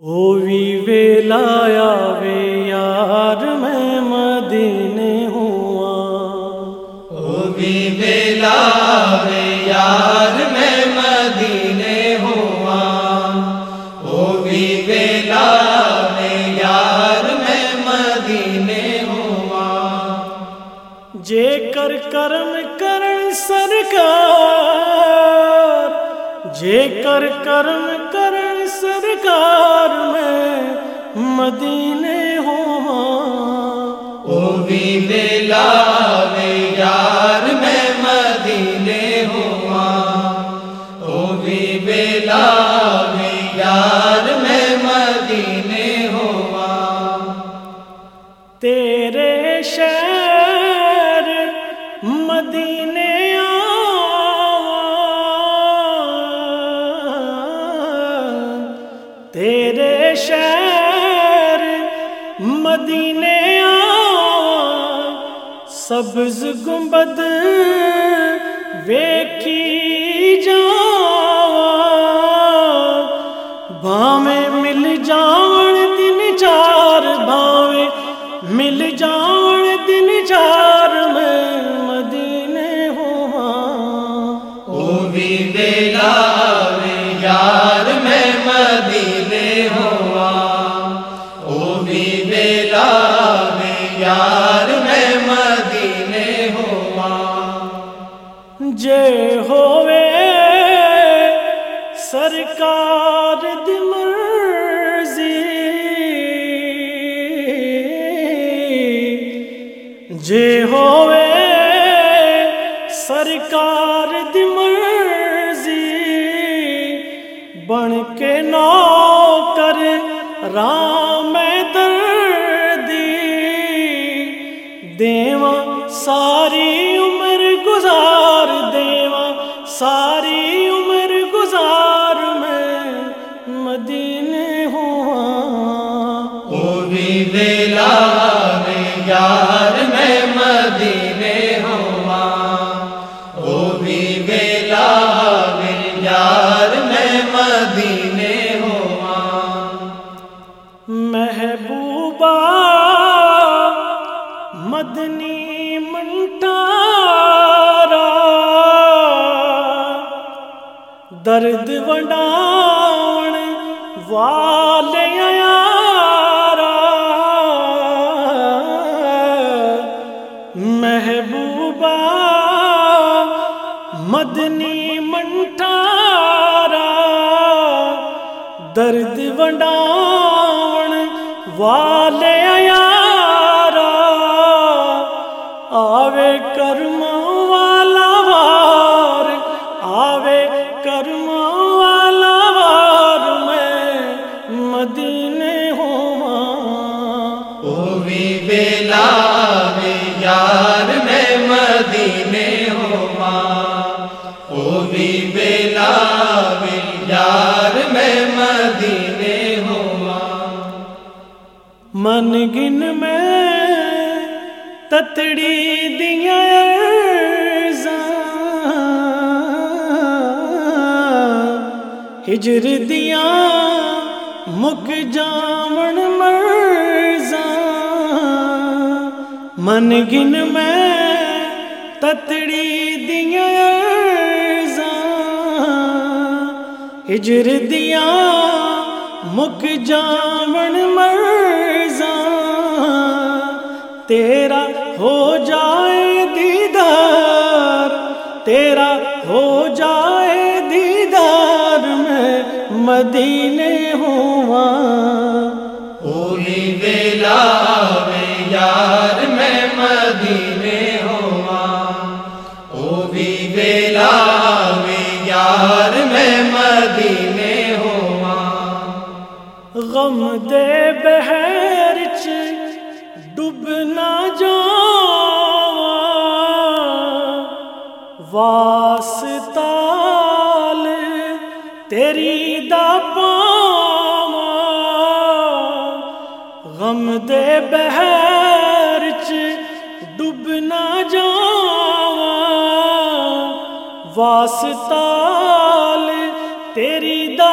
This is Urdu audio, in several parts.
او وی ویلا وے یار میں مدینے ہوا۔ او بھی ویلا وے یار میں مدینے ہوا۔ او بھی ویلا وے یار میں مدینے ہوا۔ جے کر کرم کرن سرکار جے کر کرم کرن سرکار میں مدینے ہوا او بھی ویلا وے یار میں مدینے ہوا او بھی ویلا مدینے آواں سبز گنبد ویکھی جاواں بھاویں مل جاون دن چار بھاویں مل جاون دن چار۔ میں مدینے ہوا ہاں۔ او بھی ویلا جے ہووے سرکار دی مرضی۔ جے ہووے سرکار دی مرضی، بن کے نوکر رام دردی۔ دیواں ساری ساری عمر گزار میں مدینے ہوا۔ بھی ویلا یار میں مدینے ہوا۔ بھی ویلا یار میں مدینے ہوا۔ محبوبہ مدنی درد وڈاون والے یارا محبوبہ مدنی منٹارا درد ونڈاون والے یارا آوے کرم بھی یار میں مدینے ہوا۔ من گن میں تتڑی دیا ہجر دیا مک جامن مرزا من گن میں تتڑی ہجر دیا، مک جامن مرزا تیرا ہو جائے دیدار، تیرا ہو جائے دیدار، میں مدینے ہوا او ویلا یار، میں مدینے ہوا او بھی ویلا وے یار میں مدینے ہوا۔ غم دے بہر چ ڈب نہ جا واسطال تیری دا پاواں غم دے بہر چ ڈب نہ جا واسطال تیری دا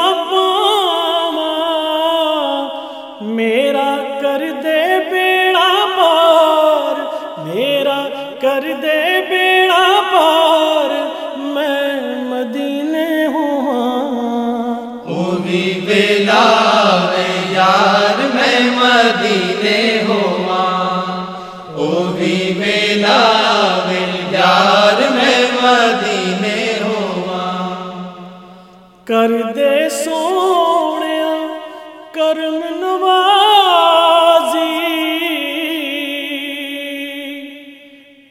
میرا کر دے بیڑا پار، میرا کر دے بیڑا پار، میں مدینے ہوں ہاں۔ وہ بھی ویلا یار، میں مدینے ہوا ہاں۔ وہ بھی کر دے سونے کرم نوازی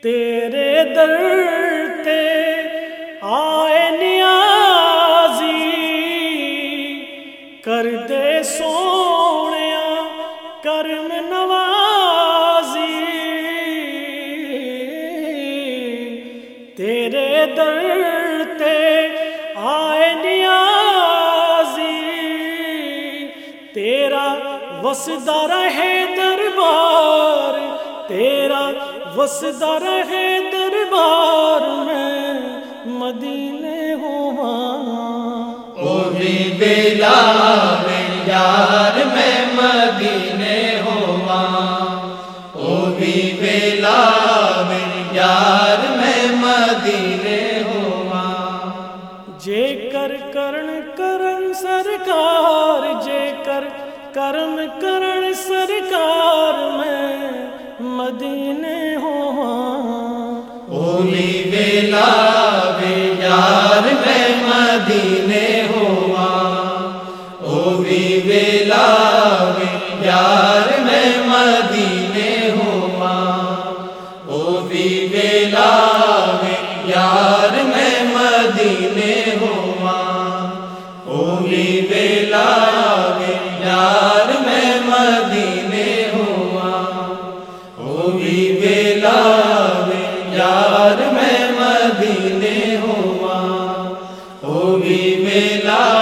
تیرے در تے آئے نیازی کر دے سونے کرم نوازی وسدار ہے دربار تیرا وسدار ہے دربار میں مدینے ہوا وہ بھی کرم کرن سرکار میں مدینے ہوا ہاں۔ وہ بھی ویلا یار میں مدینے ہوا ہاں۔ وہ بھی ویلا یار میں مدینے ہوا ہاں۔ وہ بھی ویلا یار میں مدینے ہوا وہ بھی ویلا یار میں مدینے ہوا وہ بھی بیلا یار میں مدینے ہوا وہ بھی بیلا